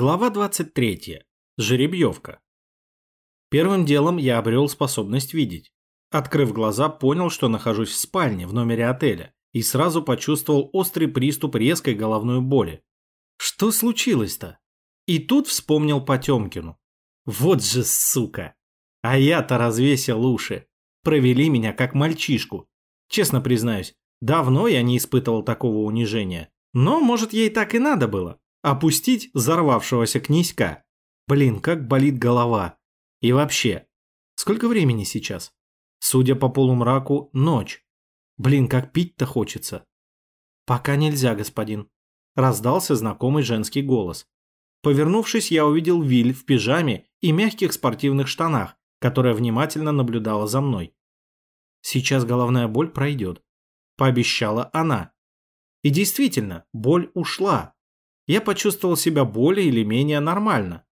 Глава 23. Жеребьевка. Первым делом я обрел способность видеть. Открыв глаза, понял, что нахожусь в спальне в номере отеля и сразу почувствовал острый приступ резкой головной боли. Что случилось-то? И тут вспомнил Потемкину. Вот же сука! А я-то развесил уши. Провели меня как мальчишку. Честно признаюсь, давно я не испытывал такого унижения. Но, может, ей так и надо было. Опустить взорвавшегося князька. Блин, как болит голова. И вообще, сколько времени сейчас? Судя по полумраку, ночь. Блин, как пить-то хочется. Пока нельзя, господин. Раздался знакомый женский голос. Повернувшись, я увидел Виль в пижаме и мягких спортивных штанах, которая внимательно наблюдала за мной. Сейчас головная боль пройдет. Пообещала она. И действительно, боль ушла. Я почувствовал себя более или менее нормально.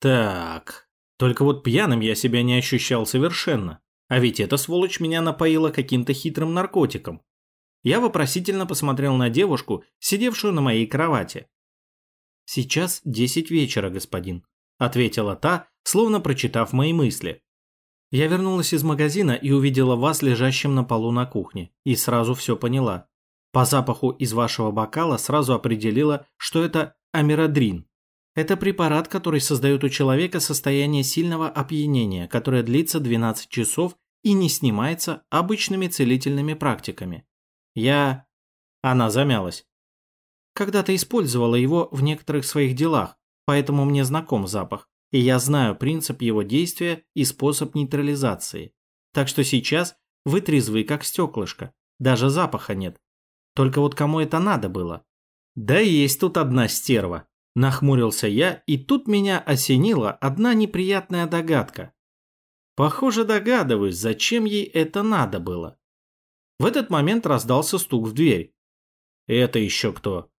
Так, только вот пьяным я себя не ощущал совершенно. А ведь эта сволочь меня напоила каким-то хитрым наркотиком. Я вопросительно посмотрел на девушку, сидевшую на моей кровати. «Сейчас десять вечера, господин», – ответила та, словно прочитав мои мысли. Я вернулась из магазина и увидела вас лежащим на полу на кухне, и сразу все поняла. По запаху из вашего бокала сразу определила, что это амирадрин. Это препарат, который создает у человека состояние сильного опьянения, которое длится 12 часов и не снимается обычными целительными практиками. Я... Она замялась. Когда-то использовала его в некоторых своих делах, поэтому мне знаком запах, и я знаю принцип его действия и способ нейтрализации. Так что сейчас вы трезвы как стеклышко, даже запаха нет, только вот кому это надо было? Да есть тут одна стерва. Нахмурился я, и тут меня осенила одна неприятная догадка. Похоже, догадываюсь, зачем ей это надо было. В этот момент раздался стук в дверь. «Это еще кто?»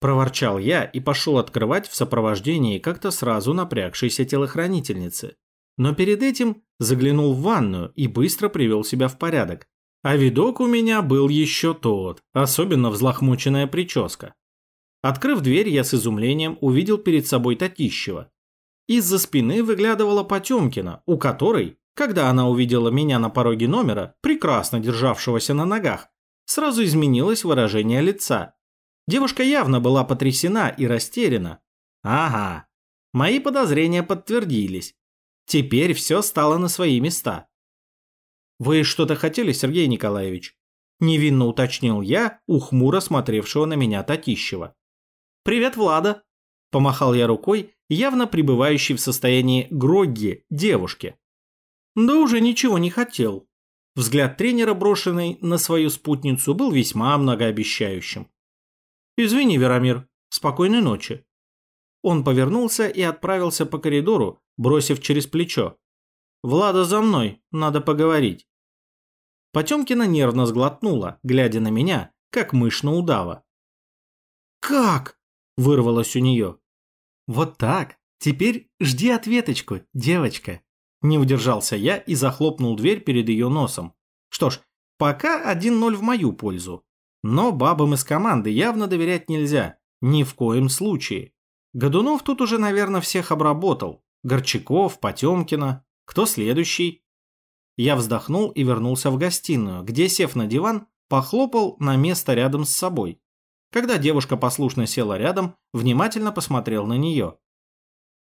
Проворчал я и пошел открывать в сопровождении как-то сразу напрягшейся телохранительницы. Но перед этим заглянул в ванную и быстро привел себя в порядок. А видок у меня был еще тот, особенно взлохмученная прическа. Открыв дверь, я с изумлением увидел перед собой Татищева. Из-за спины выглядывала Потемкина, у которой, когда она увидела меня на пороге номера, прекрасно державшегося на ногах, сразу изменилось выражение лица. Девушка явно была потрясена и растеряна. Ага, мои подозрения подтвердились. Теперь все стало на свои места. «Вы что-то хотели, Сергей Николаевич?» Невинно уточнил я у хмуро смотревшего на меня Татищева. «Привет, Влада!» Помахал я рукой, явно пребывающей в состоянии грогги девушке. Да уже ничего не хотел. Взгляд тренера, брошенный на свою спутницу, был весьма многообещающим. «Извини, Верамир, спокойной ночи». Он повернулся и отправился по коридору, бросив через плечо. «Влада за мной, надо поговорить». Потемкина нервно сглотнула, глядя на меня, как мышь на удава. «Как?» – вырвалось у нее. «Вот так. Теперь жди ответочку, девочка». Не удержался я и захлопнул дверь перед ее носом. Что ж, пока 1-0 в мою пользу. Но бабам из команды явно доверять нельзя. Ни в коем случае. Годунов тут уже, наверное, всех обработал. Горчаков, Потемкина. Кто следующий? Я вздохнул и вернулся в гостиную, где, сев на диван, похлопал на место рядом с собой. Когда девушка послушно села рядом, внимательно посмотрел на нее.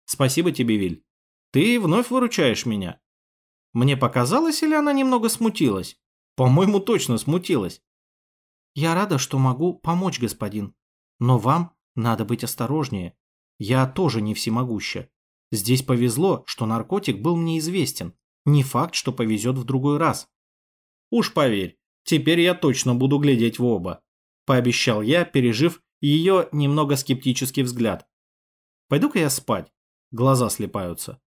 «Спасибо тебе, Виль. Ты вновь выручаешь меня». Мне показалось, или она немного смутилась? По-моему, точно смутилась. «Я рада, что могу помочь, господин. Но вам надо быть осторожнее. Я тоже не всемогуща. Здесь повезло, что наркотик был мне известен. Не факт, что повезет в другой раз. Уж поверь, теперь я точно буду глядеть в оба. Пообещал я, пережив ее немного скептический взгляд. Пойду-ка я спать. Глаза слепаются.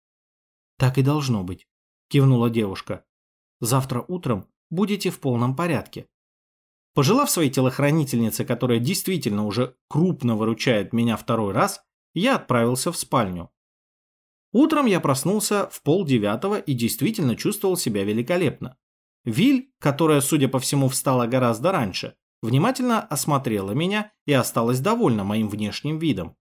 Так и должно быть, кивнула девушка. Завтра утром будете в полном порядке. Пожелав своей телохранительнице, которая действительно уже крупно выручает меня второй раз, я отправился в спальню. Утром я проснулся в полдевятого и действительно чувствовал себя великолепно. Виль, которая, судя по всему, встала гораздо раньше, внимательно осмотрела меня и осталась довольна моим внешним видом.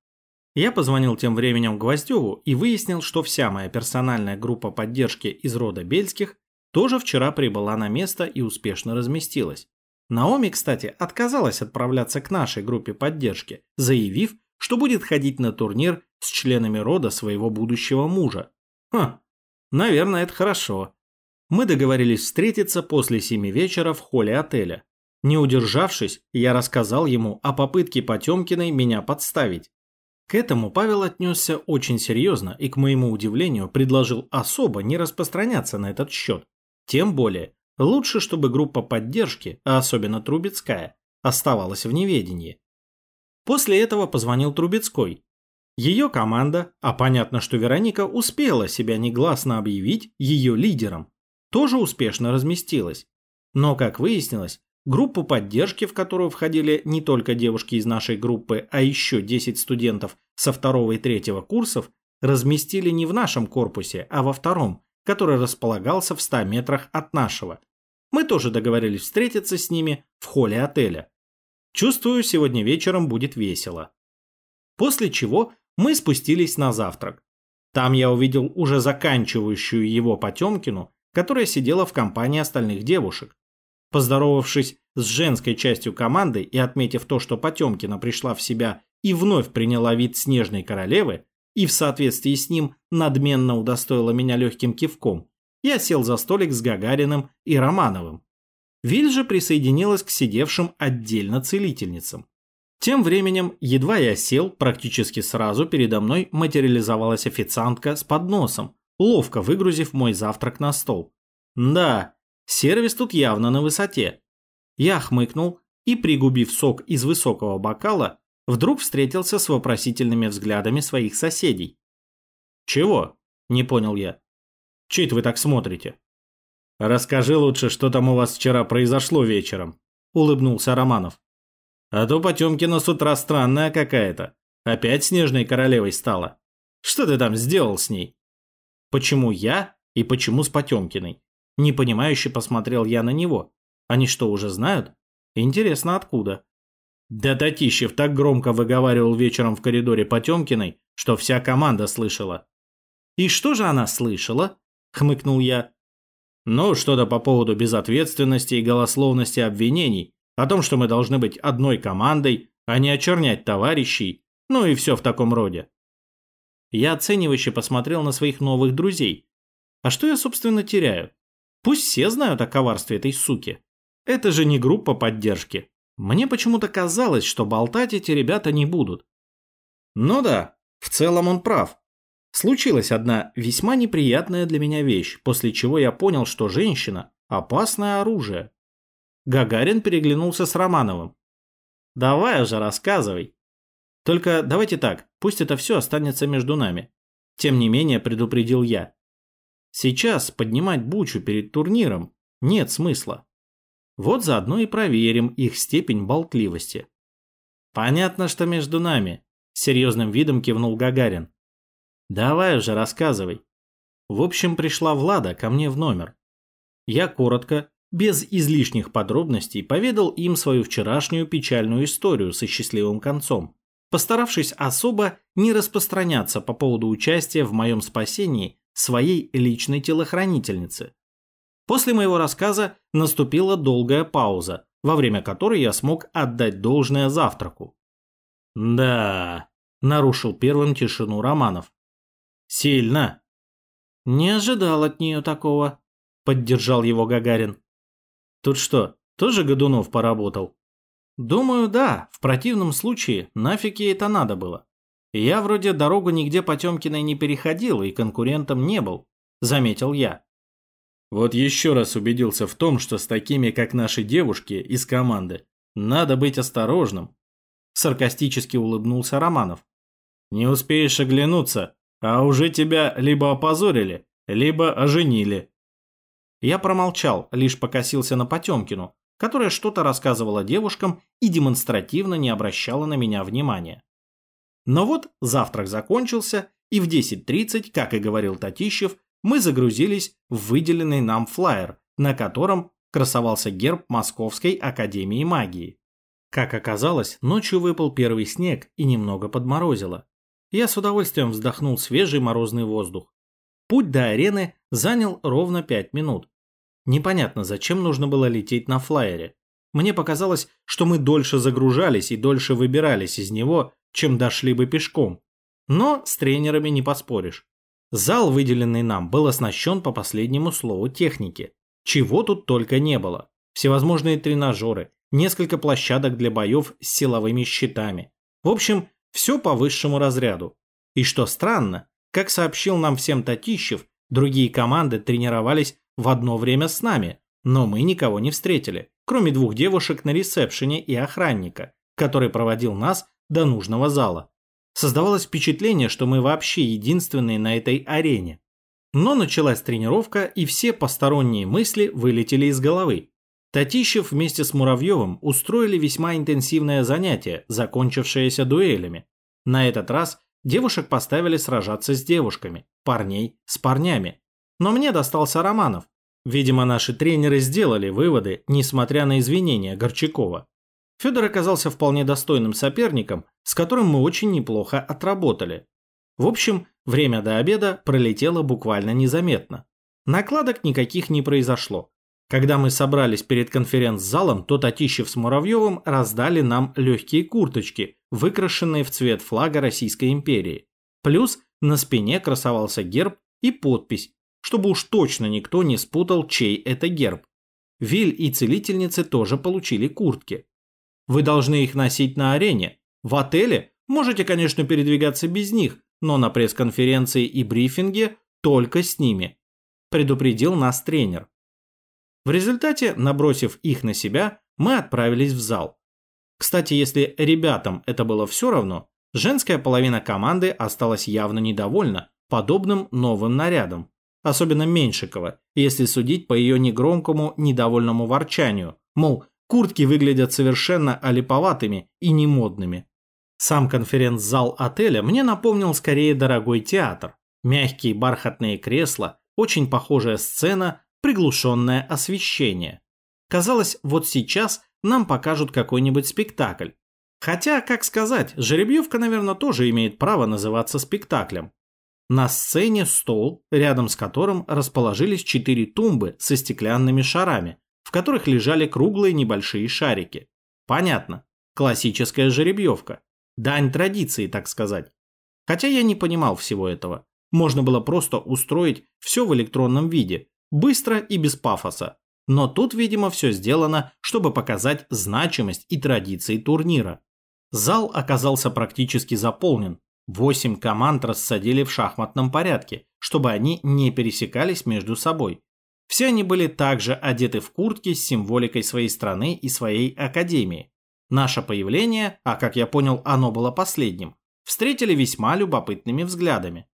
Я позвонил тем временем Гвоздеву и выяснил, что вся моя персональная группа поддержки из рода Бельских тоже вчера прибыла на место и успешно разместилась. Наоми, кстати, отказалась отправляться к нашей группе поддержки, заявив, что будет ходить на турнир с членами рода своего будущего мужа. Хм, наверное, это хорошо. Мы договорились встретиться после семи вечера в холле отеля. Не удержавшись, я рассказал ему о попытке Потемкиной меня подставить. К этому Павел отнесся очень серьезно и, к моему удивлению, предложил особо не распространяться на этот счет. Тем более, лучше, чтобы группа поддержки, а особенно Трубецкая, оставалась в неведении. После этого позвонил Трубецкой. Ее команда, а понятно, что Вероника успела себя негласно объявить ее лидером, тоже успешно разместилась. Но, как выяснилось, Группу поддержки, в которую входили не только девушки из нашей группы, а еще 10 студентов со второго и третьего курсов, разместили не в нашем корпусе, а во втором, который располагался в 100 метрах от нашего. Мы тоже договорились встретиться с ними в холле отеля. Чувствую, сегодня вечером будет весело. После чего мы спустились на завтрак. Там я увидел уже заканчивающую его Потемкину, которая сидела в компании остальных девушек. Поздоровавшись с женской частью команды и отметив то, что Потемкина пришла в себя и вновь приняла вид снежной королевы, и в соответствии с ним надменно удостоила меня легким кивком, я сел за столик с Гагариным и Романовым. Виль же присоединилась к сидевшим отдельно целительницам. Тем временем, едва я сел, практически сразу передо мной материализовалась официантка с подносом, ловко выгрузив мой завтрак на стол. Да, Сервис тут явно на высоте. Я хмыкнул и, пригубив сок из высокого бокала, вдруг встретился с вопросительными взглядами своих соседей. «Чего?» – не понял я. «Чит вы так смотрите?» «Расскажи лучше, что там у вас вчера произошло вечером», – улыбнулся Романов. «А то Потемкина с утра странная какая-то. Опять снежной королевой стала. Что ты там сделал с ней?» «Почему я и почему с Потемкиной?» Непонимающе посмотрел я на него. Они что, уже знают? Интересно, откуда? Да Татищев так громко выговаривал вечером в коридоре Потемкиной, что вся команда слышала. «И что же она слышала?» – хмыкнул я. «Ну, что-то по поводу безответственности и голословности обвинений, о том, что мы должны быть одной командой, а не очернять товарищей, ну и все в таком роде». Я оценивающе посмотрел на своих новых друзей. А что я, собственно, теряю? Пусть все знают о коварстве этой суки. Это же не группа поддержки. Мне почему-то казалось, что болтать эти ребята не будут. Ну да, в целом он прав. Случилась одна весьма неприятная для меня вещь, после чего я понял, что женщина – опасное оружие. Гагарин переглянулся с Романовым. «Давай уже рассказывай. Только давайте так, пусть это все останется между нами». Тем не менее предупредил я. Сейчас поднимать бучу перед турниром нет смысла. Вот заодно и проверим их степень болтливости. Понятно, что между нами, серьезным видом кивнул Гагарин. Давай уже рассказывай. В общем, пришла Влада ко мне в номер. Я коротко, без излишних подробностей, поведал им свою вчерашнюю печальную историю со счастливым концом, постаравшись особо не распространяться по поводу участия в моем спасении своей личной телохранительницы. После моего рассказа наступила долгая пауза, во время которой я смог отдать должное завтраку. «Да», – нарушил первым тишину Романов. «Сильно». «Не ожидал от нее такого», – поддержал его Гагарин. «Тут что, тоже Годунов поработал?» «Думаю, да. В противном случае нафиг ей это надо было. Я вроде дорогу нигде Потемкиной не переходил и конкурентом не был, заметил я. Вот еще раз убедился в том, что с такими, как наши девушки из команды, надо быть осторожным. Саркастически улыбнулся Романов. Не успеешь оглянуться, а уже тебя либо опозорили, либо оженили. Я промолчал, лишь покосился на Потемкину, которая что-то рассказывала девушкам и демонстративно не обращала на меня внимания. Но вот завтрак закончился, и в 10.30, как и говорил Татищев, мы загрузились в выделенный нам флаер, на котором красовался герб Московской Академии Магии. Как оказалось, ночью выпал первый снег и немного подморозило. Я с удовольствием вздохнул свежий морозный воздух. Путь до арены занял ровно пять минут. Непонятно, зачем нужно было лететь на флайере. Мне показалось, что мы дольше загружались и дольше выбирались из него, чем дошли бы пешком. Но с тренерами не поспоришь. Зал, выделенный нам, был оснащен по последнему слову техники. Чего тут только не было. Всевозможные тренажеры, несколько площадок для боев с силовыми щитами. В общем, все по высшему разряду. И что странно, как сообщил нам всем Татищев, другие команды тренировались в одно время с нами, но мы никого не встретили, кроме двух девушек на ресепшене и охранника, который проводил нас до нужного зала. Создавалось впечатление, что мы вообще единственные на этой арене. Но началась тренировка, и все посторонние мысли вылетели из головы. Татищев вместе с Муравьевым устроили весьма интенсивное занятие, закончившееся дуэлями. На этот раз девушек поставили сражаться с девушками, парней с парнями. Но мне достался Романов. Видимо, наши тренеры сделали выводы, несмотря на извинения Горчакова. Федор оказался вполне достойным соперником, с которым мы очень неплохо отработали. В общем, время до обеда пролетело буквально незаметно. Накладок никаких не произошло. Когда мы собрались перед конференц-залом, то Татищев с Муравьевым раздали нам легкие курточки, выкрашенные в цвет флага Российской империи. Плюс на спине красовался герб и подпись, чтобы уж точно никто не спутал, чей это герб. Виль и целительницы тоже получили куртки. Вы должны их носить на арене. В отеле можете, конечно, передвигаться без них, но на пресс-конференции и брифинге только с ними. Предупредил нас тренер. В результате, набросив их на себя, мы отправились в зал. Кстати, если ребятам это было все равно, женская половина команды осталась явно недовольна подобным новым нарядом. Особенно Меньшикова, если судить по ее негромкому, недовольному ворчанию, мол, куртки выглядят совершенно олиповатыми и немодными. Сам конференц-зал отеля мне напомнил скорее дорогой театр. Мягкие бархатные кресла, очень похожая сцена приглушенное освещение. Казалось, вот сейчас нам покажут какой-нибудь спектакль. Хотя, как сказать, жеребьевка, наверное, тоже имеет право называться спектаклем. На сцене стол, рядом с которым расположились четыре тумбы со стеклянными шарами, в которых лежали круглые небольшие шарики. Понятно, классическая жеребьевка. Дань традиции, так сказать. Хотя я не понимал всего этого. Можно было просто устроить все в электронном виде, быстро и без пафоса. Но тут, видимо, все сделано, чтобы показать значимость и традиции турнира. Зал оказался практически заполнен. Восемь команд рассадили в шахматном порядке, чтобы они не пересекались между собой. Все они были также одеты в куртки с символикой своей страны и своей академии. Наше появление, а как я понял, оно было последним, встретили весьма любопытными взглядами.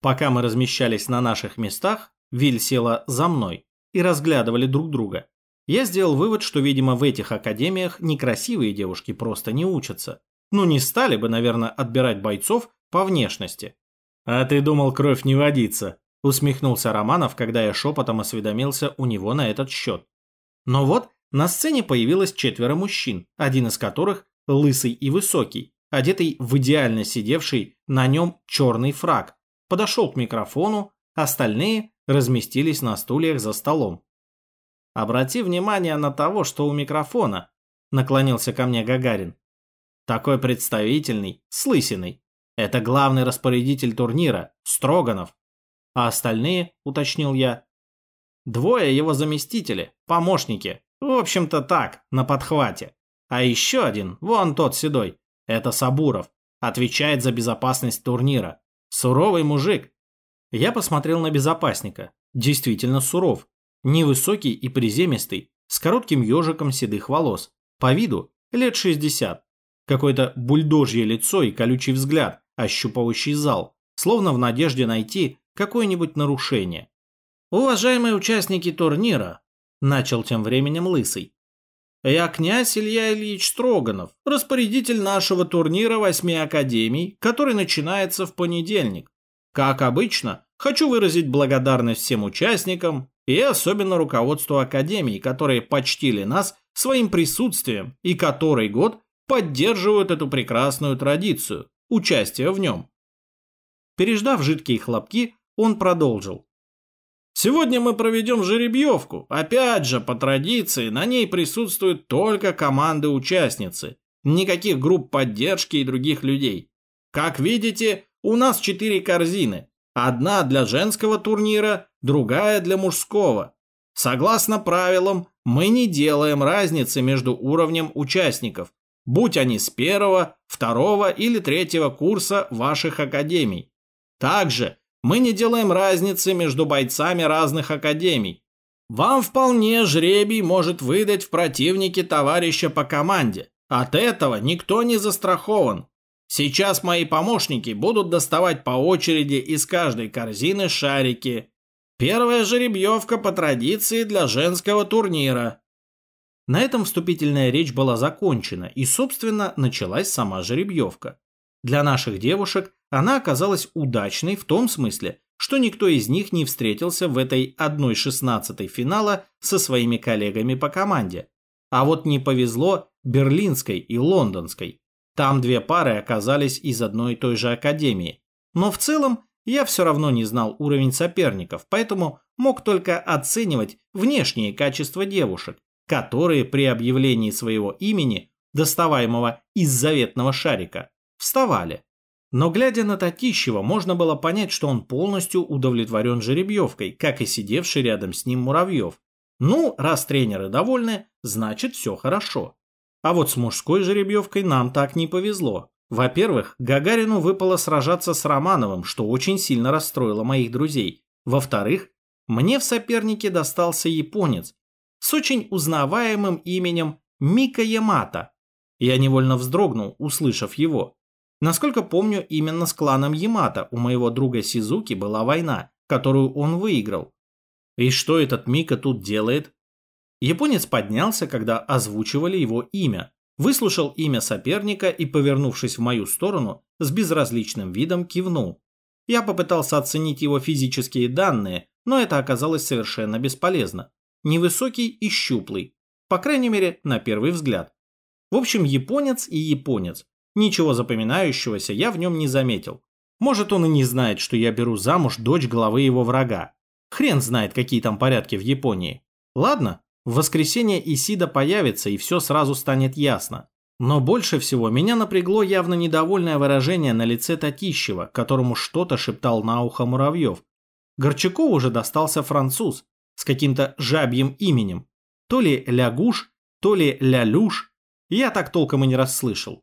Пока мы размещались на наших местах, Виль села за мной и разглядывали друг друга. Я сделал вывод, что, видимо, в этих академиях некрасивые девушки просто не учатся. Ну, не стали бы, наверное, отбирать бойцов по внешности. «А ты думал, кровь не водится?» – усмехнулся Романов, когда я шепотом осведомился у него на этот счет. Но вот на сцене появилось четверо мужчин, один из которых – лысый и высокий, одетый в идеально сидевший на нем черный фраг, подошел к микрофону, остальные разместились на стульях за столом. «Обрати внимание на того, что у микрофона», – наклонился ко мне Гагарин. «Такой представительный, с. Это главный распорядитель турнира, Строганов. А остальные, уточнил я, двое его заместители, помощники. В общем-то так, на подхвате. А еще один, вон тот седой, это Сабуров, отвечает за безопасность турнира. Суровый мужик, я посмотрел на безопасника. Действительно суров. Невысокий и приземистый, с коротким ежиком седых волос. По виду лет 60. Какое-то бульдожье лицо и колючий взгляд, ощупывающий зал, словно в надежде найти какое-нибудь нарушение. «Уважаемые участники турнира», – начал тем временем Лысый. «Я князь Илья Ильич Строганов, распорядитель нашего турнира восьми академий, который начинается в понедельник. Как обычно, хочу выразить благодарность всем участникам и особенно руководству Академии, которые почтили нас своим присутствием и который год поддерживают эту прекрасную традицию – участие в нем. Переждав жидкие хлопки, он продолжил. Сегодня мы проведем жеребьевку. Опять же, по традиции, на ней присутствуют только команды-участницы. Никаких групп поддержки и других людей. Как видите, у нас четыре корзины. Одна для женского турнира, другая для мужского. Согласно правилам, мы не делаем разницы между уровнем участников, будь они с первого, второго или третьего курса ваших академий. Также мы не делаем разницы между бойцами разных академий. Вам вполне жребий может выдать в противнике товарища по команде. От этого никто не застрахован. Сейчас мои помощники будут доставать по очереди из каждой корзины шарики. Первая жеребьевка по традиции для женского турнира. На этом вступительная речь была закончена, и, собственно, началась сама жеребьевка. Для наших девушек она оказалась удачной в том смысле, что никто из них не встретился в этой 1-16 финала со своими коллегами по команде. А вот не повезло Берлинской и Лондонской. Там две пары оказались из одной и той же академии. Но в целом я все равно не знал уровень соперников, поэтому мог только оценивать внешние качества девушек, которые при объявлении своего имени, доставаемого из заветного шарика, вставали. Но глядя на Татищева, можно было понять, что он полностью удовлетворен жеребьевкой, как и сидевший рядом с ним Муравьев. Ну, раз тренеры довольны, значит все хорошо. А вот с мужской жеребьевкой нам так не повезло. Во-первых, Гагарину выпало сражаться с Романовым, что очень сильно расстроило моих друзей. Во-вторых, мне в сопернике достался японец с очень узнаваемым именем Мика Ямата. Я невольно вздрогнул, услышав его. Насколько помню, именно с кланом Ямата у моего друга Сизуки была война, которую он выиграл. И что этот Мика тут делает? Японец поднялся, когда озвучивали его имя, выслушал имя соперника и, повернувшись в мою сторону, с безразличным видом кивнул. Я попытался оценить его физические данные, но это оказалось совершенно бесполезно. Невысокий и щуплый, по крайней мере, на первый взгляд. В общем, японец и японец. Ничего запоминающегося я в нем не заметил. Может, он и не знает, что я беру замуж дочь главы его врага. Хрен знает, какие там порядки в Японии. Ладно, в воскресенье Исида появится, и все сразу станет ясно. Но больше всего меня напрягло явно недовольное выражение на лице Татищева, которому что-то шептал на ухо Муравьев. Горчакову уже достался француз с каким-то жабьим именем. То ли Лягуш, то ли Лялюш. Я так толком и не расслышал.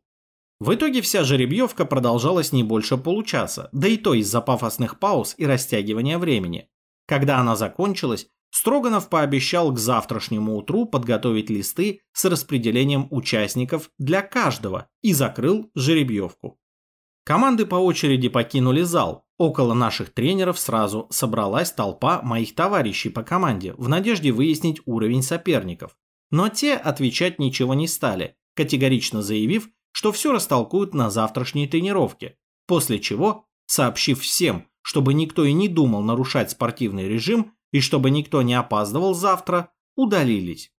В итоге вся жеребьевка продолжалась не больше получаса, да и то из-за пафосных пауз и растягивания времени. Когда она закончилась, Строганов пообещал к завтрашнему утру подготовить листы с распределением участников для каждого и закрыл жеребьевку. Команды по очереди покинули зал. Около наших тренеров сразу собралась толпа моих товарищей по команде в надежде выяснить уровень соперников. Но те отвечать ничего не стали, категорично заявив, что все растолкуют на завтрашней тренировке, после чего, сообщив всем, чтобы никто и не думал нарушать спортивный режим и чтобы никто не опаздывал завтра, удалились.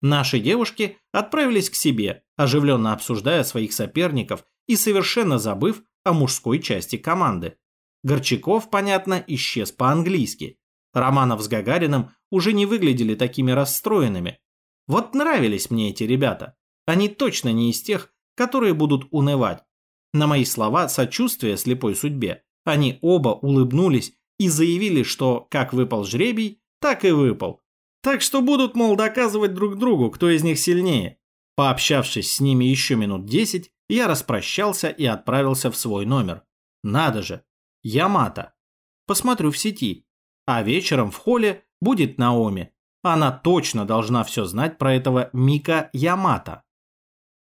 Наши девушки отправились к себе, оживленно обсуждая своих соперников и совершенно забыв о мужской части команды. Горчаков, понятно, исчез по-английски. Романов с Гагариным уже не выглядели такими расстроенными. Вот нравились мне эти ребята. Они точно не из тех, которые будут унывать. На мои слова сочувствия слепой судьбе они оба улыбнулись и заявили, что как выпал жребий, так и выпал. Так что будут, мол, доказывать друг другу, кто из них сильнее. Пообщавшись с ними еще минут десять, я распрощался и отправился в свой номер. Надо же, Ямато. Посмотрю в сети. А вечером в холле будет Наоми. Она точно должна все знать про этого Мика Ямато.